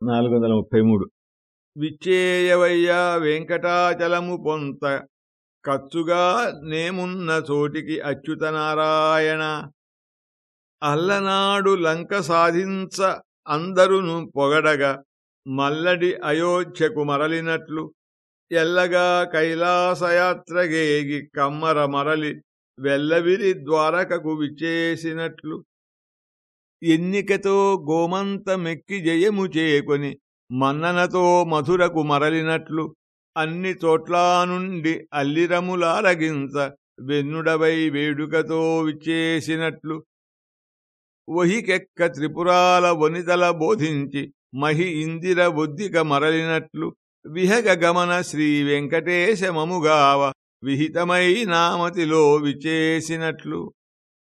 నాలుగు వందల ముప్పై మూడు విచ్చేయవయ్యా వెంకటాచలము పొంత కచ్చుగా నేమున్న చోటికి అచ్యుతనారాయణ అల్లనాడు లంక సాధించ అందరును పొగడగా మల్లడి అయోధ్యకు మరలినట్లు ఎల్లగా కైలాసయాత్రగేగి కమ్మర మరలి వెల్లవిరి ద్వారకకు విచ్చేసినట్లు ఎన్నికతో గోమంతమెక్కి జయము చేకొని మన్ననతో మధురకు మరలినట్లు అన్ని చోట్లా నుండి అల్లిరములారగించ వెన్నుడవై వేడుకతో విచ్చేసినట్లు. వహికెక్క త్రిపురాల వనితల బోధించి మహి ఇందిర బుద్ధిక మరలినట్లు విహగ గమన శ్రీ వెంకటేశమముగావ విహితమై నామతిలో విచేసినట్లు